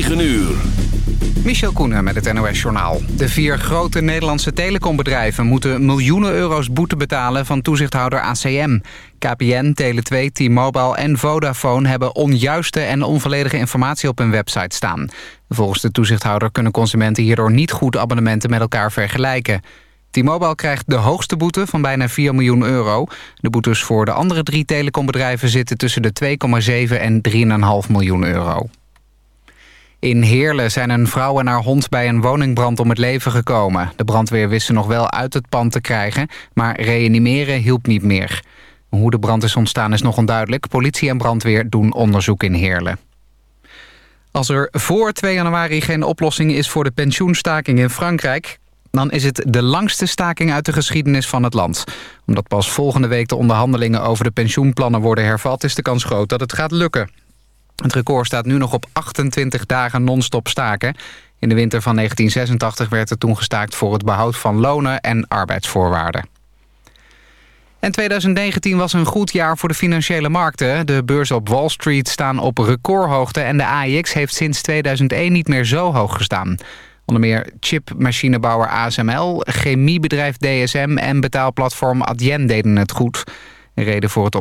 9 uur. Michel Koenen met het NOS-journaal. De vier grote Nederlandse telecombedrijven moeten miljoenen euro's boete betalen van toezichthouder ACM. KPN, Tele2, T-Mobile en Vodafone hebben onjuiste en onvolledige informatie op hun website staan. Volgens de toezichthouder kunnen consumenten hierdoor niet goed abonnementen met elkaar vergelijken. T-Mobile krijgt de hoogste boete van bijna 4 miljoen euro. De boetes voor de andere drie telecombedrijven zitten tussen de 2,7 en 3,5 miljoen euro. In Heerlen zijn een vrouw en haar hond bij een woningbrand om het leven gekomen. De brandweer wist ze nog wel uit het pand te krijgen, maar reanimeren hielp niet meer. Hoe de brand is ontstaan is nog onduidelijk. Politie en brandweer doen onderzoek in Heerlen. Als er voor 2 januari geen oplossing is voor de pensioenstaking in Frankrijk... dan is het de langste staking uit de geschiedenis van het land. Omdat pas volgende week de onderhandelingen over de pensioenplannen worden hervat... is de kans groot dat het gaat lukken. Het record staat nu nog op 28 dagen non-stop staken. In de winter van 1986 werd er toen gestaakt voor het behoud van lonen en arbeidsvoorwaarden. En 2019 was een goed jaar voor de financiële markten. De beurzen op Wall Street staan op recordhoogte... en de AIX heeft sinds 2001 niet meer zo hoog gestaan. Onder meer chipmachinebouwer ASML, chemiebedrijf DSM... en betaalplatform Adyen deden het goed... Een reden voor het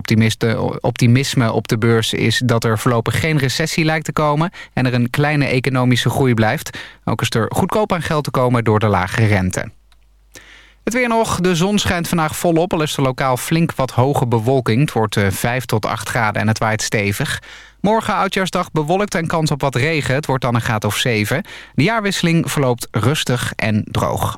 optimisme op de beurs is dat er voorlopig geen recessie lijkt te komen... en er een kleine economische groei blijft. Ook is er goedkoop aan geld te komen door de lage rente. Het weer nog. De zon schijnt vandaag volop. Al is er lokaal flink wat hoge bewolking. Het wordt 5 eh, tot 8 graden en het waait stevig. Morgen oudjaarsdag bewolkt en kans op wat regen. Het wordt dan een graad of 7. De jaarwisseling verloopt rustig en droog.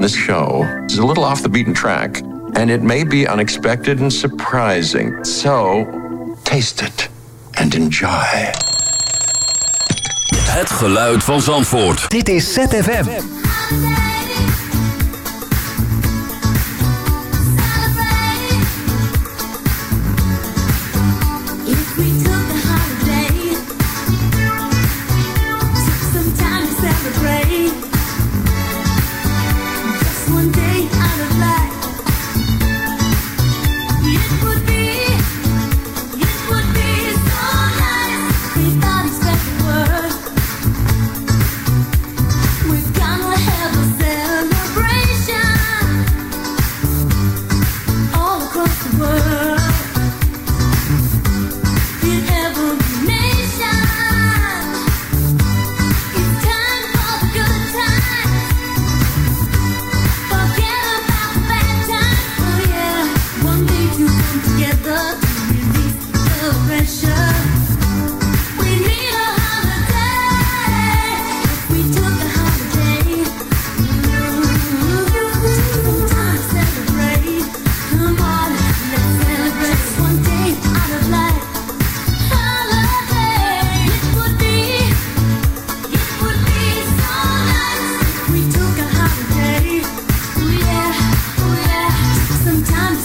This show is a little off the beaten track, and it may be unexpected and surprising. So, taste it and enjoy. Het geluid van Zandvoort. Dit is ZFM.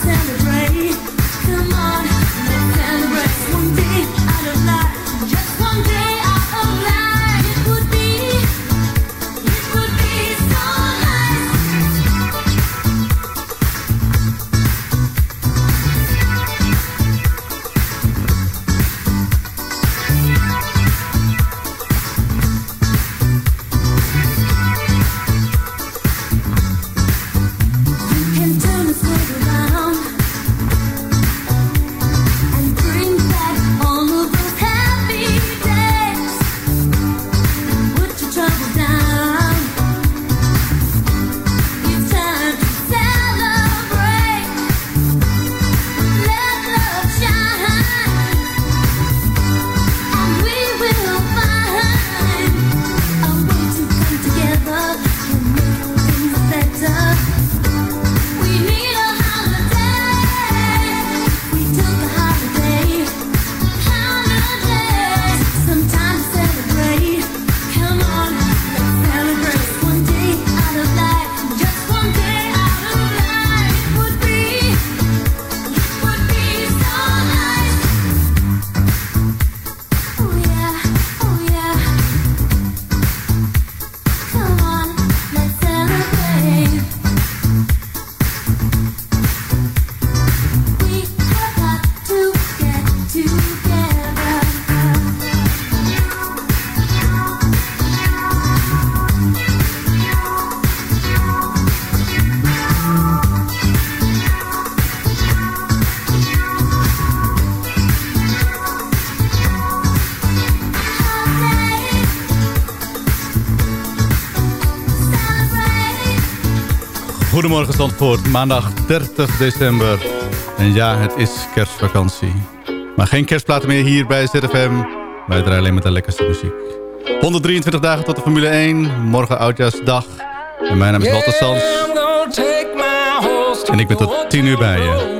understand it. Goedemorgen Zandvoort, maandag 30 december. En ja, het is kerstvakantie. Maar geen kerstplaten meer hier bij ZFM. Wij draaien alleen met de lekkerste muziek. 123 dagen tot de Formule 1. Morgen Oudjaarsdag. En mijn naam is Walter Sans. En ik ben tot 10 uur bij je.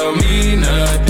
Tell me nothing.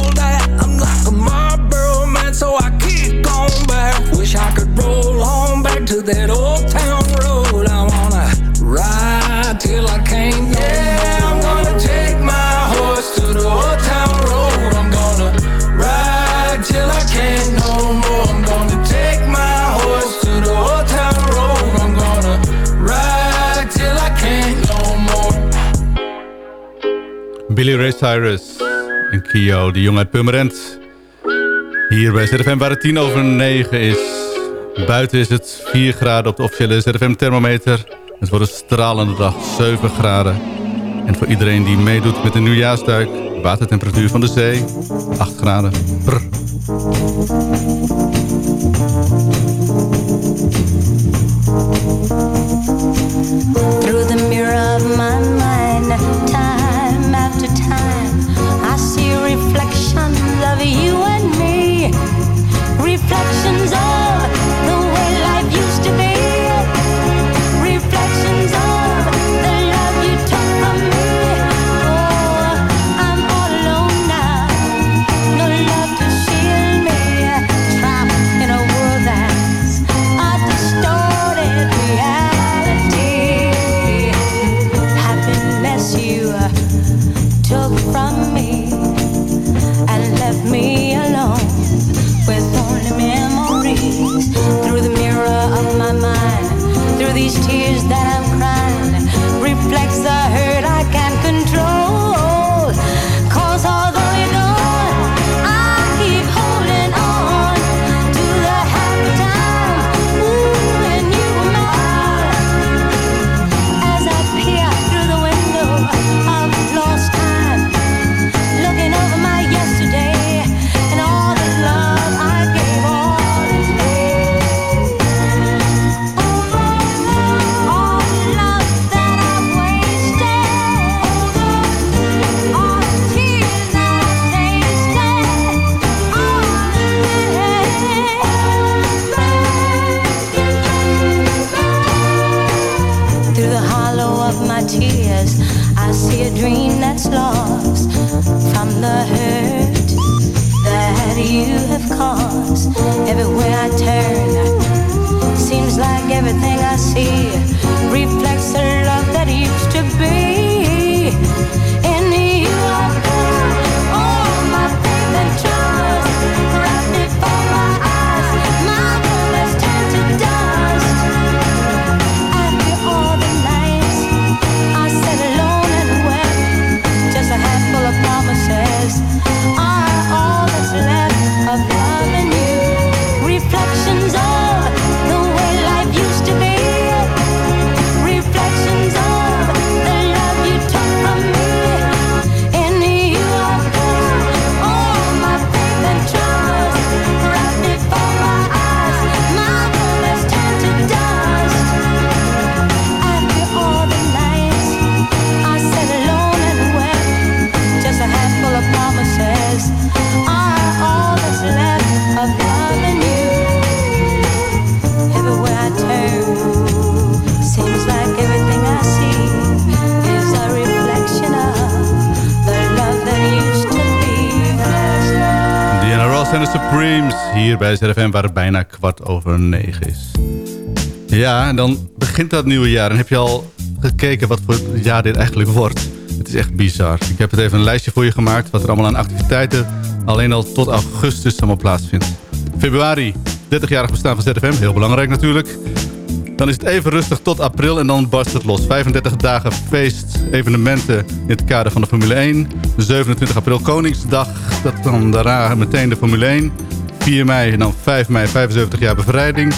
Billy Ray Cyrus en Kio, de jongen uit Purmerend. Hier bij ZFM waar het 10 over 9 is. Buiten is het 4 graden op de officiële ZFM thermometer. Het wordt een stralende dag, 7 graden. En voor iedereen die meedoet met de nieuwjaarsduik... watertemperatuur van de zee, 8 graden. Supremes hier bij ZFM waar het bijna kwart over negen is. Ja, en dan begint dat nieuwe jaar en heb je al gekeken wat voor jaar dit eigenlijk wordt. Het is echt bizar. Ik heb het even een lijstje voor je gemaakt wat er allemaal aan activiteiten alleen al tot augustus allemaal plaatsvindt. Februari, 30-jarig bestaan van ZFM, heel belangrijk natuurlijk. Dan is het even rustig tot april en dan barst het los. 35 dagen feest, evenementen in het kader van de Formule 1. 27 april Koningsdag, dat dan daarna meteen de Formule 1. 4 mei en dan 5 mei 75 jaar bevrijding.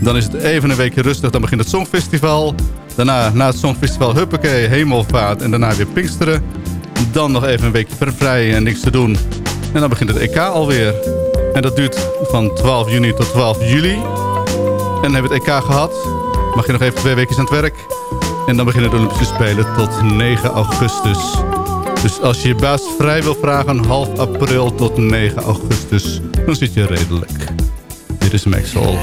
Dan is het even een weekje rustig, dan begint het Songfestival. Daarna, na het Songfestival, huppakee, hemelvaart en daarna weer Pinksteren. Dan nog even een weekje vrij en niks te doen. En dan begint het EK alweer. En dat duurt van 12 juni tot 12 juli. En dan hebben we het EK gehad. Mag je nog even twee weken aan het werk. En dan beginnen de Olympische Spelen tot 9 augustus. Dus als je je baas vrij wil vragen, half april tot 9 augustus, dan zit je redelijk. Dit is Maxwell.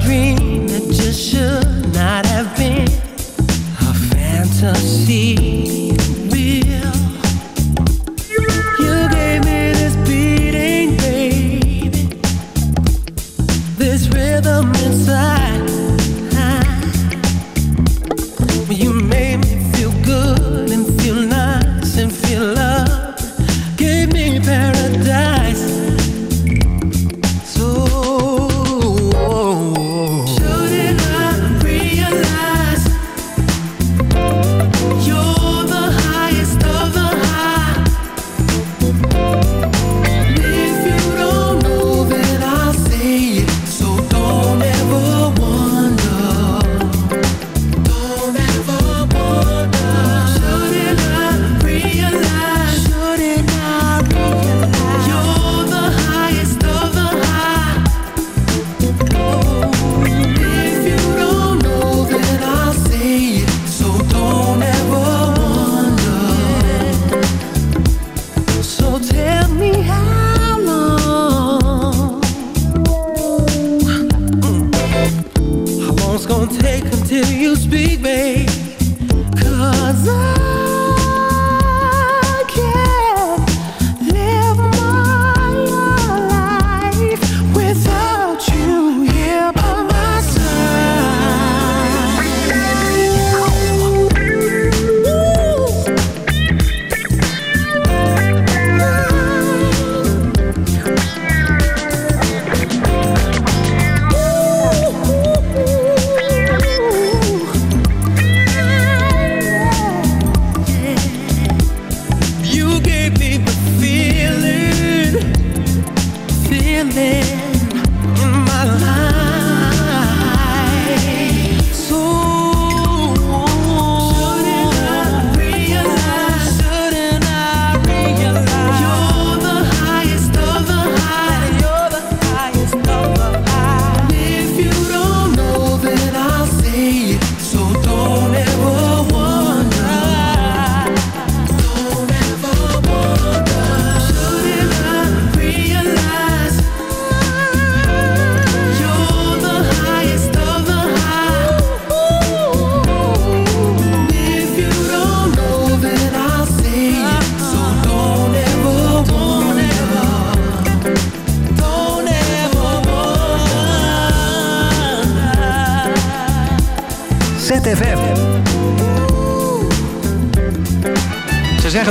Dream that should not have been A fantasy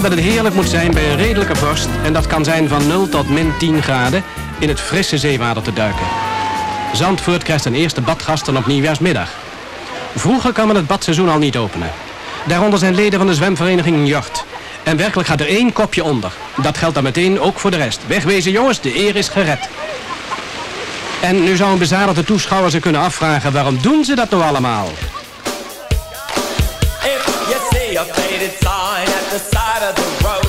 dat het heerlijk moet zijn bij een redelijke vorst... en dat kan zijn van 0 tot min 10 graden... in het frisse zeewater te duiken. Zandvoort krijgt zijn eerste badgasten op nieuwjaarsmiddag. Vroeger kan men het badseizoen al niet openen. Daaronder zijn leden van de zwemvereniging Jort. En werkelijk gaat er één kopje onder. Dat geldt dan meteen ook voor de rest. Wegwezen jongens, de eer is gered. En nu zou een bezadigde toeschouwer zich kunnen afvragen... waarom doen ze dat nou allemaal? If you see of the road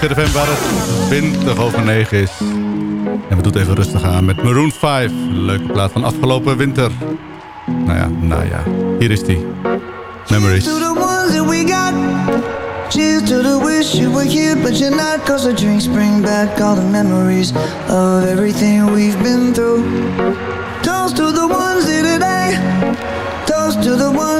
ZFM waar het 20 over 9 is. En we doen het even rustig aan met Maroon 5. Leuke plaat van afgelopen winter. Nou ja, nou ja. Hier is die. Memories. to the ones that we got. Cheers to the wish you were here, but you're not. Cause the drinks bring back all the memories of everything we've been through. Toast to the ones here today. Toast to the ones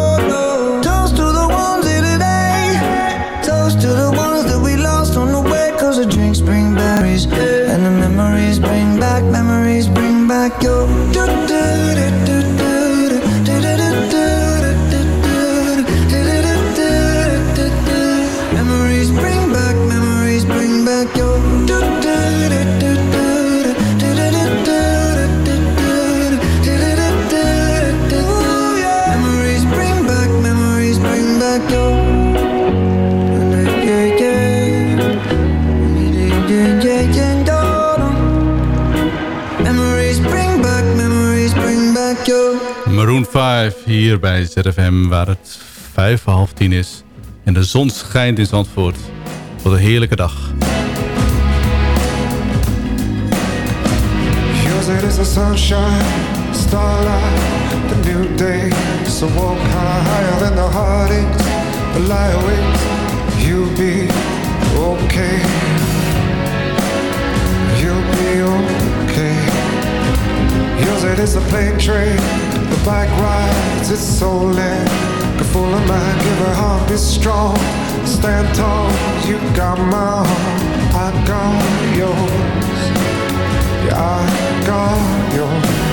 Memories bring back, memories bij ZFM waar het vijf half tien is. En de zon schijnt in Zandvoort. Wat een heerlijke dag. It is the sunshine, starlight, the new day. So walk higher than the heartaches, the lie awake. You'll be okay. You'll be okay. Yours it is the plane train, bike rides, it's so lit. A full of mind, give her heart, be strong. Stand tall, you got my heart, I got yours. Yeah, I got yours.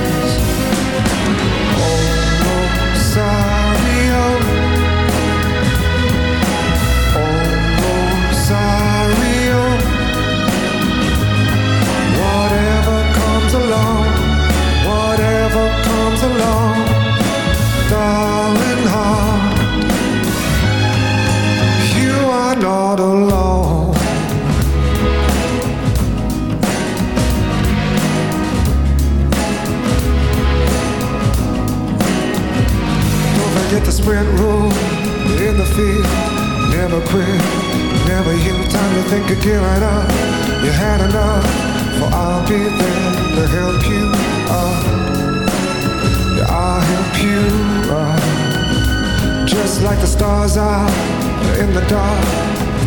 Not alone. Don't forget the sprint rule in the field. Never quit, never yield. Time to think of giving up. You had enough, for I'll be there to help you up. Yeah, I'll help you up. Just like the stars are in the dark,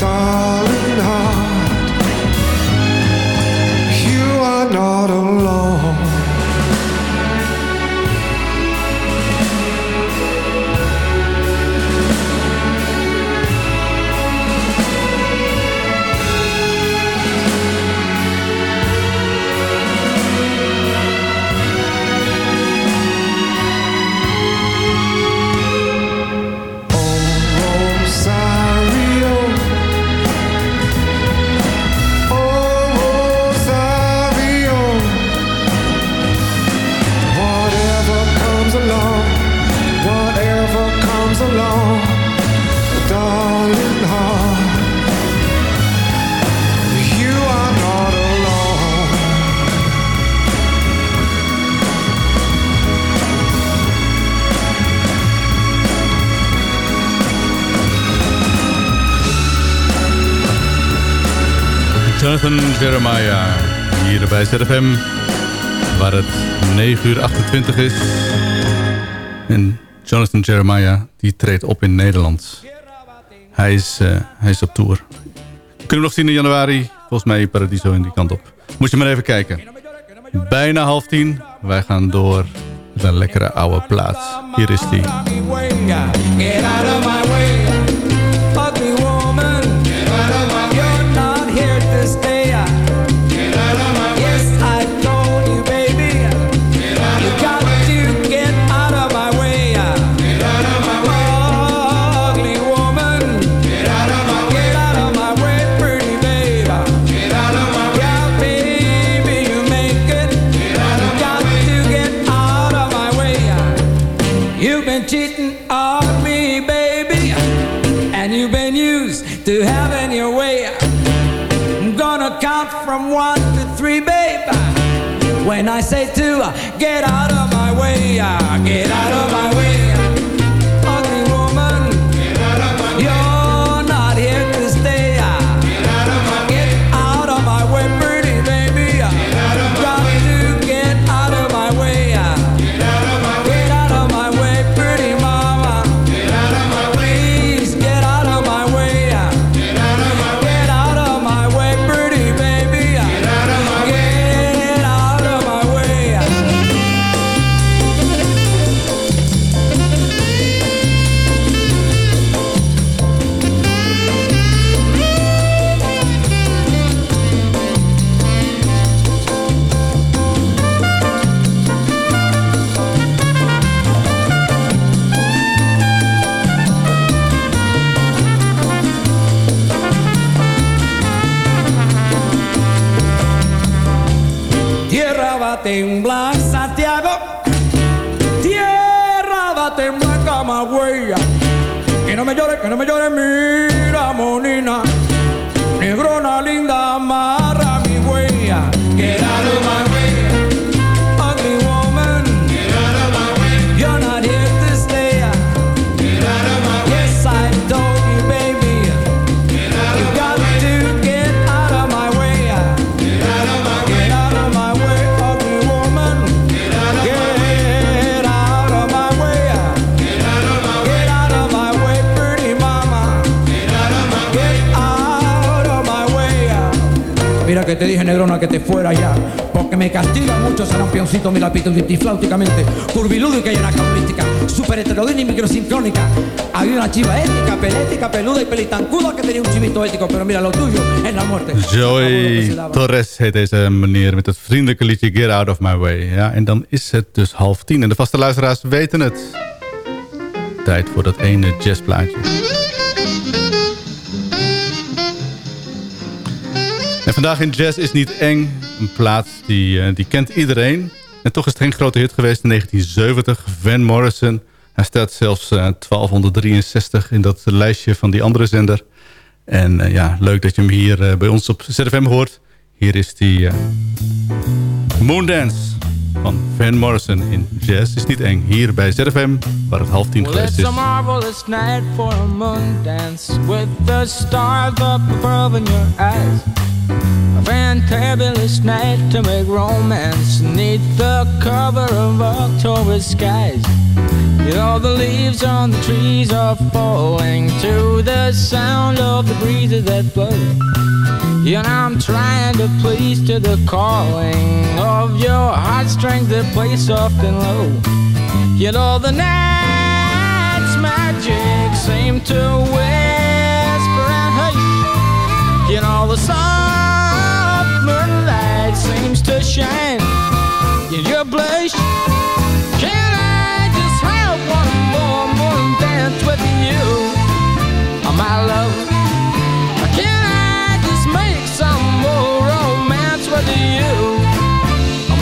darling heart, you are not alone. Jonathan Jeremiah hier bij ZFM, waar het 9 uur 28 is. En Jonathan Jeremiah, die treedt op in Nederland. Hij is, eh, hij is op tour. Kunnen we nog zien in januari, volgens mij Paradiso in die kant op. Moet je maar even kijken. Bijna half tien, wij gaan door met een lekkere oude plaats. Hier is die. When I say two, get out of temblar, Santiago. Tierra va a temblar, Camagüey. Que no me llore, que no me llore, mira, que te dije, negrona, que te fuera ya. Porque me castiga mucho ser un pioncito mi lapito flauticamente. Curvilúdica y anacronística. Super heterodina y microsincrónica. Había una chiva ética, pelética, peluda y pelitancuda que tenía un chivito ético. Pero mira, lo tuyo es la muerte. Joey Torres heet deze meneer met het vriendelijke liedje Get Out of My Way. Ja, en dan is het dus half tien. En de vaste luisteraars weten het. Tijd voor dat ene jazzplaatje. Vandaag in Jazz is niet eng. Een plaats die, eh, die kent iedereen. En toch is het geen grote hit geweest in 1970. Van Morrison Hij staat zelfs 1263 in dat lijstje van die andere zender. En ja, leuk dat je hem hier bij ons op ZFM hoort. Hier is die Moondance van Van Morrison in Jazz is niet eng. Hier bij ZFM, waar het half tien well, geweest is. It's a marvelous night for a moon dance With the stars up above in your eyes A fantabulous night to make romance Neath the cover of October skies You know the leaves on the trees are falling To the sound of the breezes that blow And I'm trying to please to the calling of your heartstrings that play soft and low. You know the night's magic seem to whisper and hush. You know the soft moonlight seems to shine in your blush. Can I just have one more moon dance with you, oh, my love?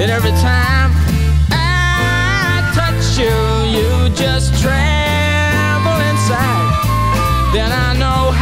And every time I touch you, you just tremble inside. Then I know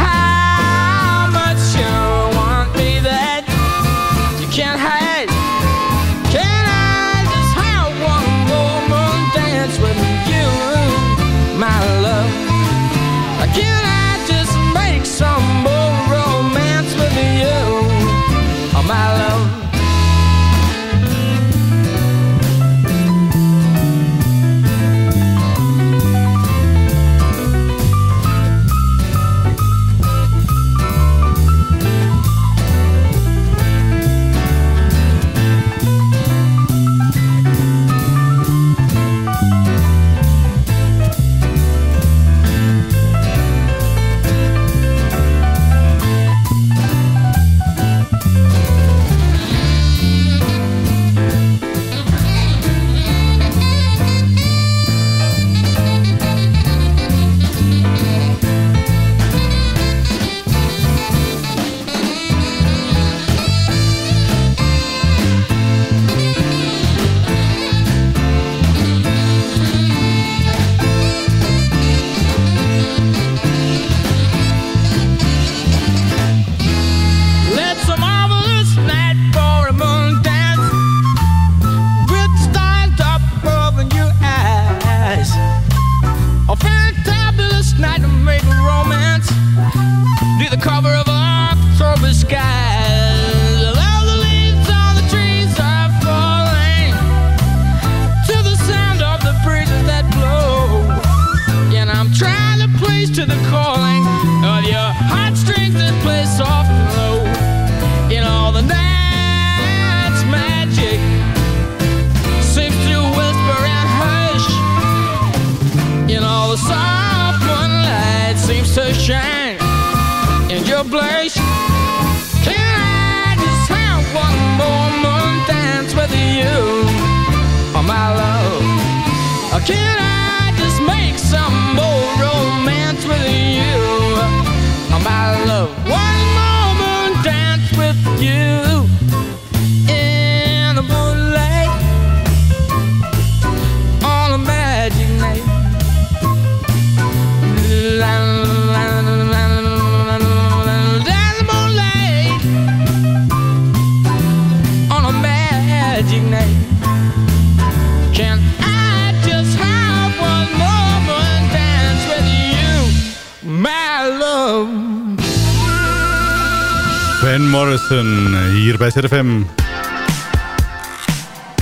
Morrison hier bij ZFM.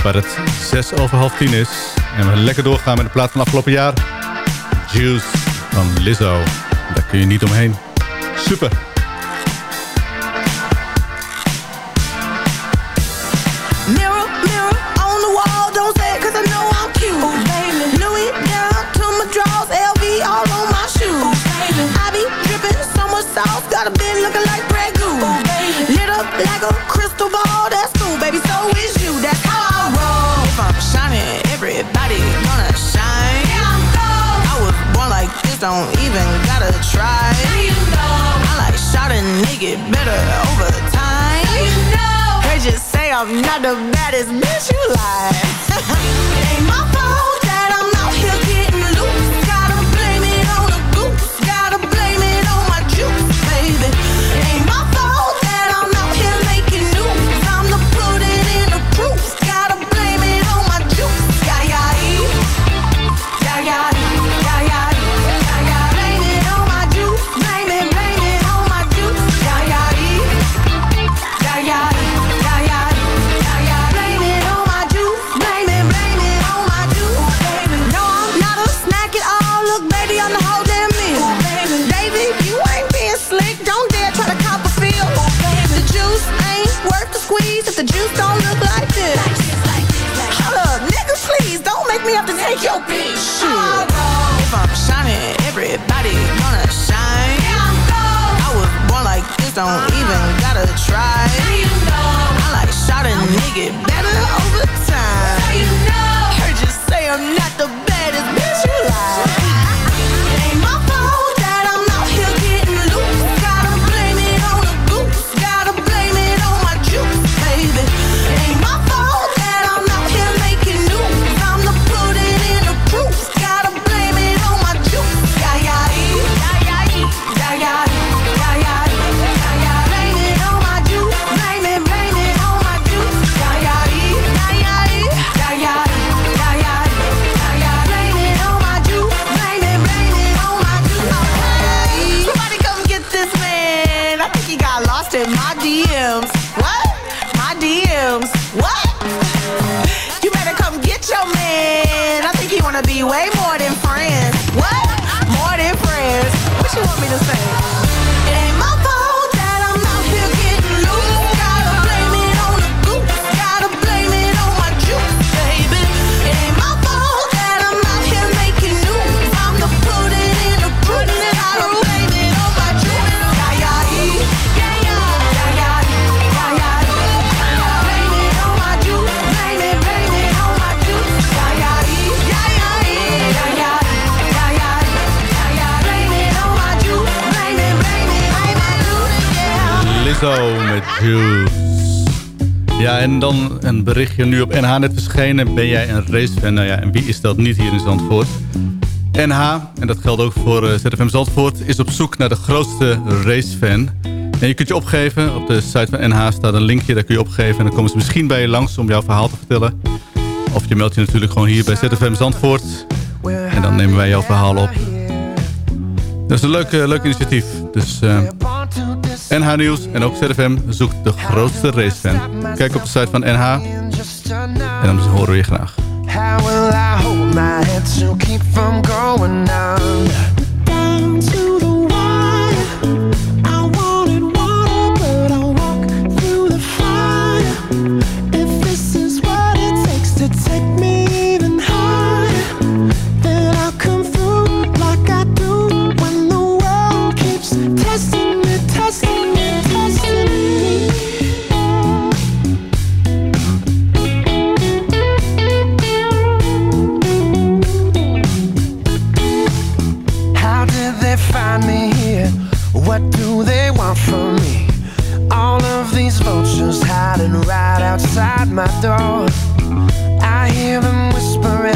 Waar het 6 over half 10 is. En we lekker doorgaan met de plaat van afgelopen jaar. Juice van Lizzo. Daar kun je niet omheen. Super. don't even gotta try. You know. I like shot make it better over time. You know. They just say I'm not the baddest bitch you like. ain't my fault. your bitch. If I'm shining, everybody gonna shine. I was born like this, don't even gotta try. I like shot a nigga. Zo met Juice. Ja, en dan een berichtje nu op NH net verschenen. Ben jij een racefan? Nou ja, en wie is dat niet hier in Zandvoort? NH, en dat geldt ook voor eh, ZFM Zandvoort... is op zoek naar de grootste racefan. En je kunt je opgeven. Op de site van NH staat een linkje, daar kun je opgeven. En dan komen ze misschien bij je langs om jouw verhaal te vertellen. Of je meldt je natuurlijk gewoon hier bij ZFM Zandvoort. En dan nemen wij jouw verhaal op. Dat is een leuk, eh, leuk initiatief. Dus eh, NH Nieuws en ook ZFM zoekt de grootste racefan. Kijk op de site van NH en dan horen we je graag. my door. I hear them whispering,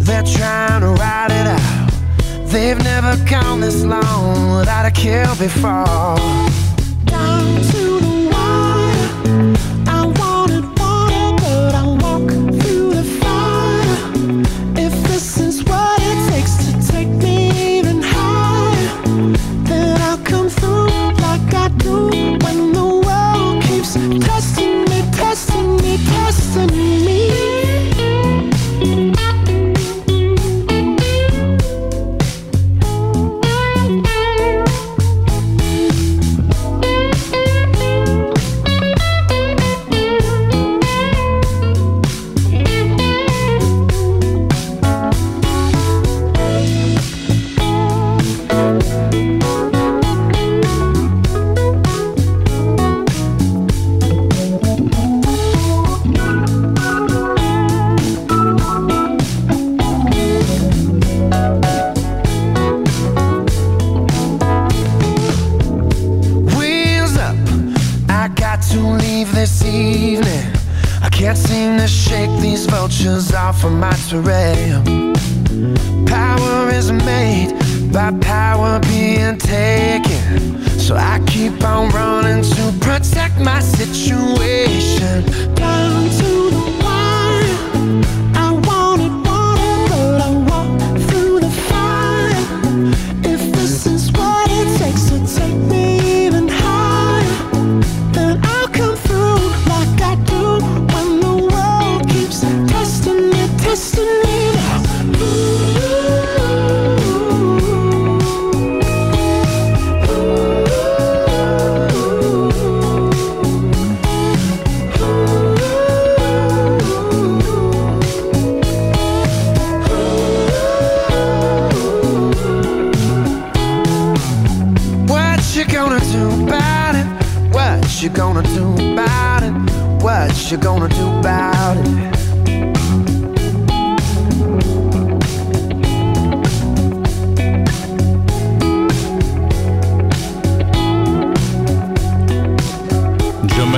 they're trying to ride it out. They've never gone this long without a kill before.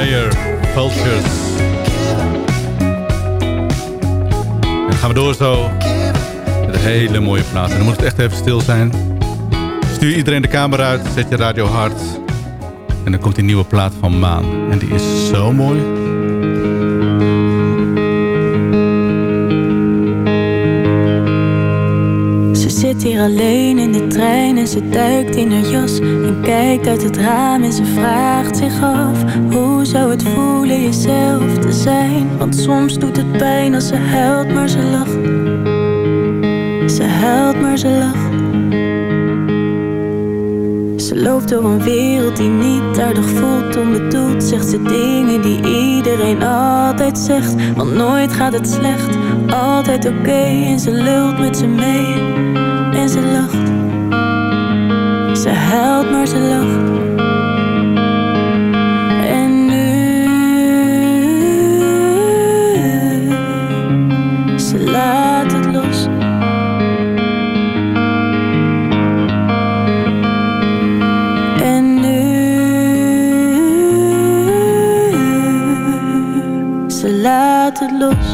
Mayer, Vultures. Dan gaan we door zo met een hele mooie plaat. En dan moet het echt even stil zijn. Stuur iedereen de kamer uit, zet je radio hard. En dan komt die nieuwe plaat van Maan. En die is zo mooi. Hier alleen in de trein en ze duikt in haar jas En kijkt uit het raam en ze vraagt zich af Hoe zou het voelen jezelf te zijn? Want soms doet het pijn als ze huilt maar ze lacht. Ze huilt maar ze lacht. Ze loopt door een wereld die niet aardig voelt. Onbedoeld zegt ze dingen die iedereen altijd zegt. Want nooit gaat het slecht, altijd oké. En ze lult met ze mee huilt maar ze lacht. En nu Ze laat het los. En nu Ze laat het los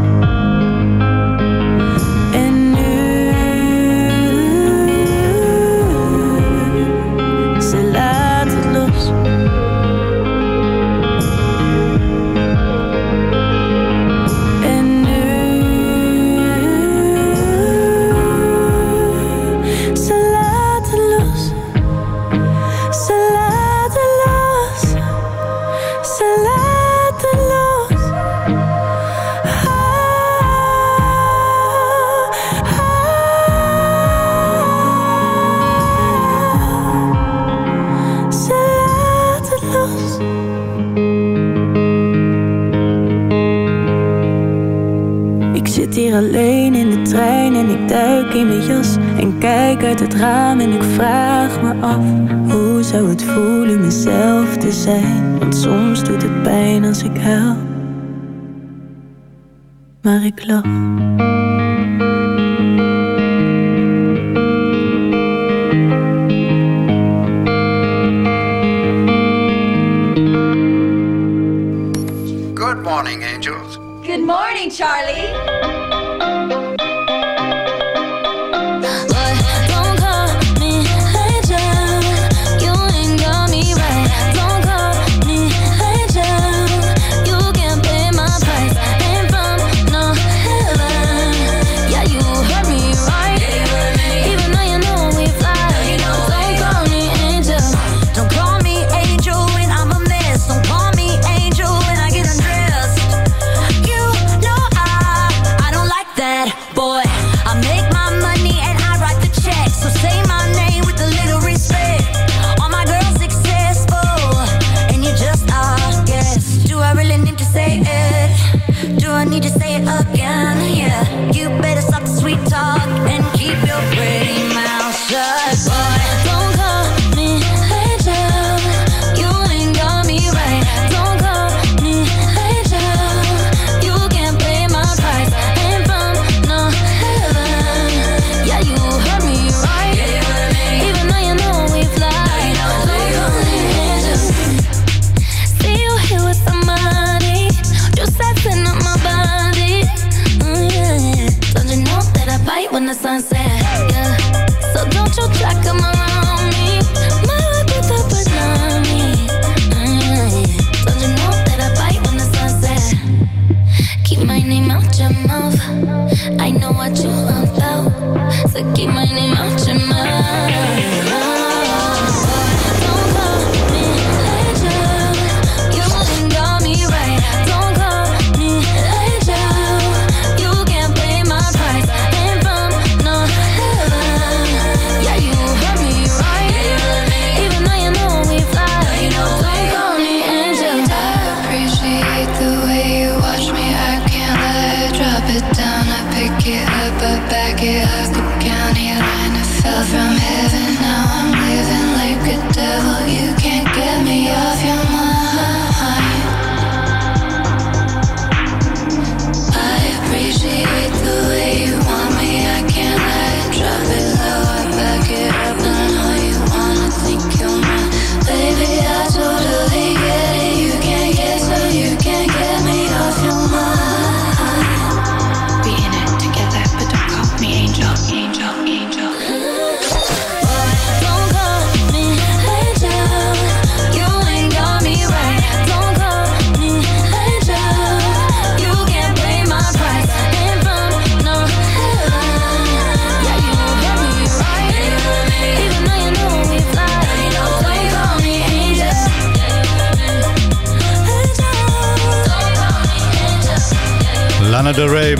en ik vraag me af Hoe zou het voelen mezelf te zijn? Want soms doet het pijn als ik huil. Maar ik lach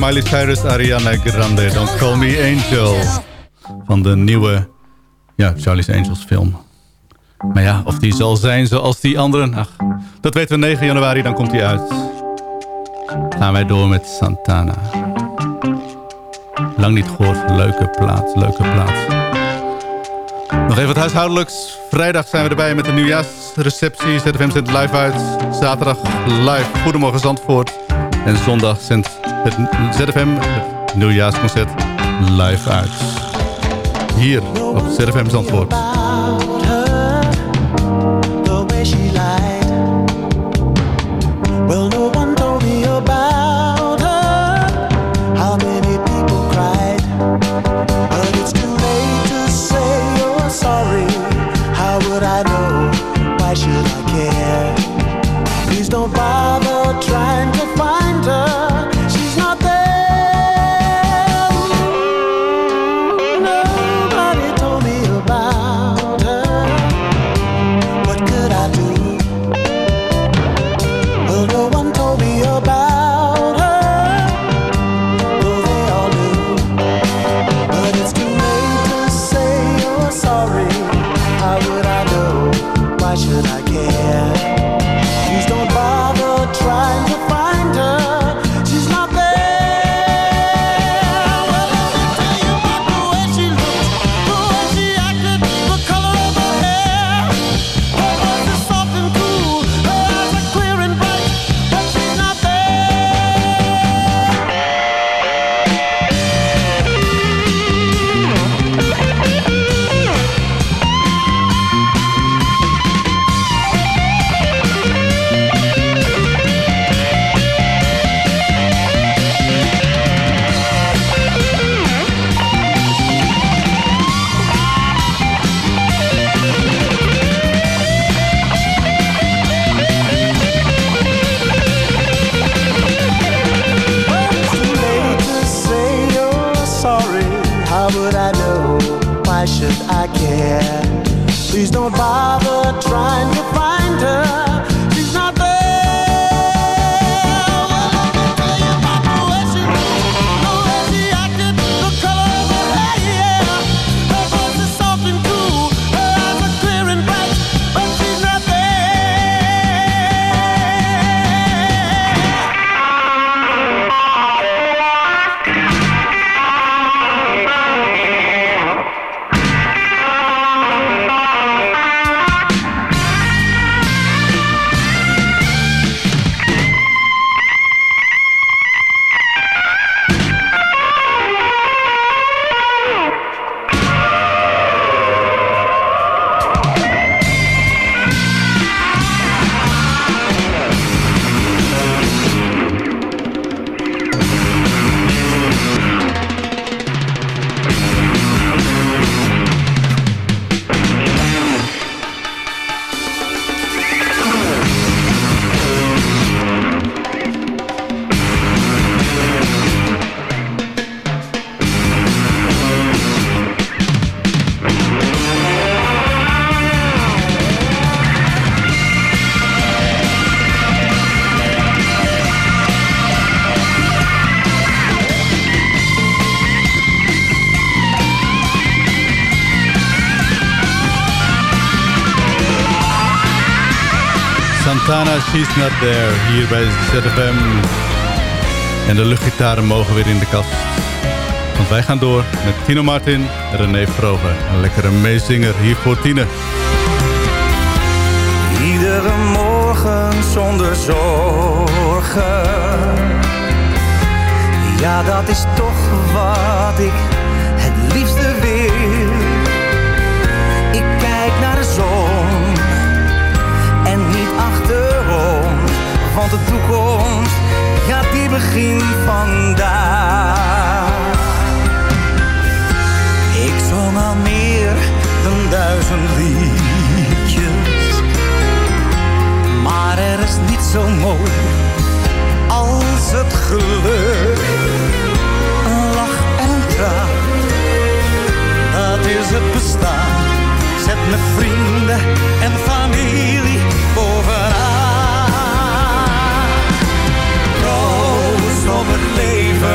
Miley Cyrus, Ariana Grande. Don't Call Me Angel. Van de nieuwe ja, Charlie's Angels film. Maar ja, of die zal zijn zoals die anderen... Ach, dat weten we 9 januari, dan komt die uit. Gaan wij door met Santana. Lang niet gehoord. Leuke plaats, leuke plaats. Nog even wat huishoudelijks. Vrijdag zijn we erbij met de nieuwjaarsreceptie. ZFM zendt live uit. Zaterdag live Goedemorgen Zandvoort. En zondag zendt het ZFM het nieuwjaarsconcert live uit. Hier op ZFM Zandvoort. Santana, She's Not There. Hier bij ZFM. En de luchtgitaren mogen weer in de kast. Want wij gaan door met Tino Martin en René Vroger. Een lekkere meezinger hier voor Tine. Iedere morgen zonder zorgen. Ja, dat is toch wat ik het liefste wil. Want de toekomst, ja, die begint vandaag. Ik zong al meer dan duizend liedjes. Maar er is niet zo mooi als het geluk. Een lach en een traan, dat is het bestaan. Zet mijn vrienden en familie bovenaan.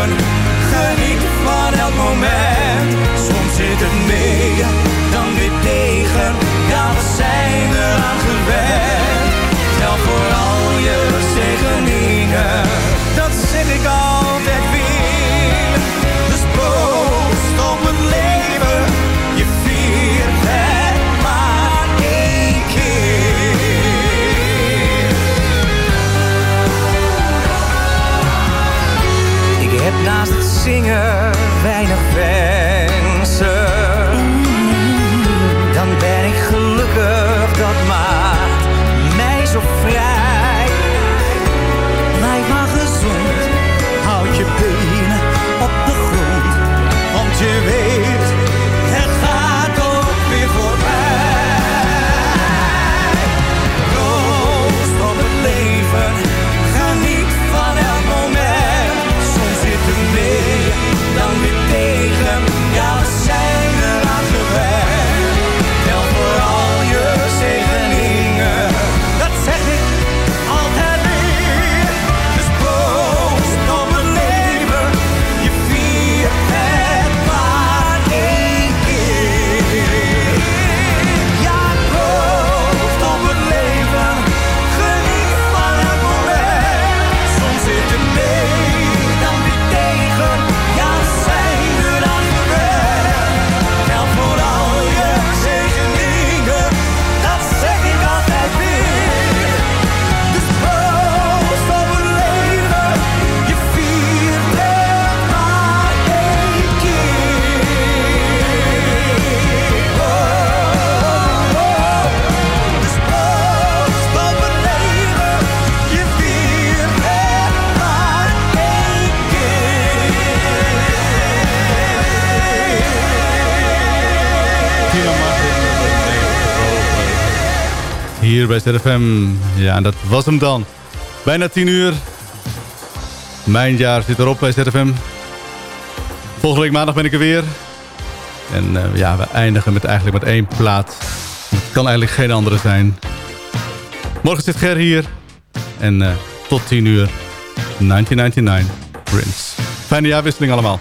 done bij ZFM. Ja, dat was hem dan. Bijna 10 uur. Mijn jaar zit erop bij ZFM. Volgende week maandag ben ik er weer. En eh, ja, we eindigen met eigenlijk met één plaat. Het kan eigenlijk geen andere zijn. Morgen zit Ger hier. En eh, tot 10 uur. 1999 Prince. Fijne jaarwisseling allemaal.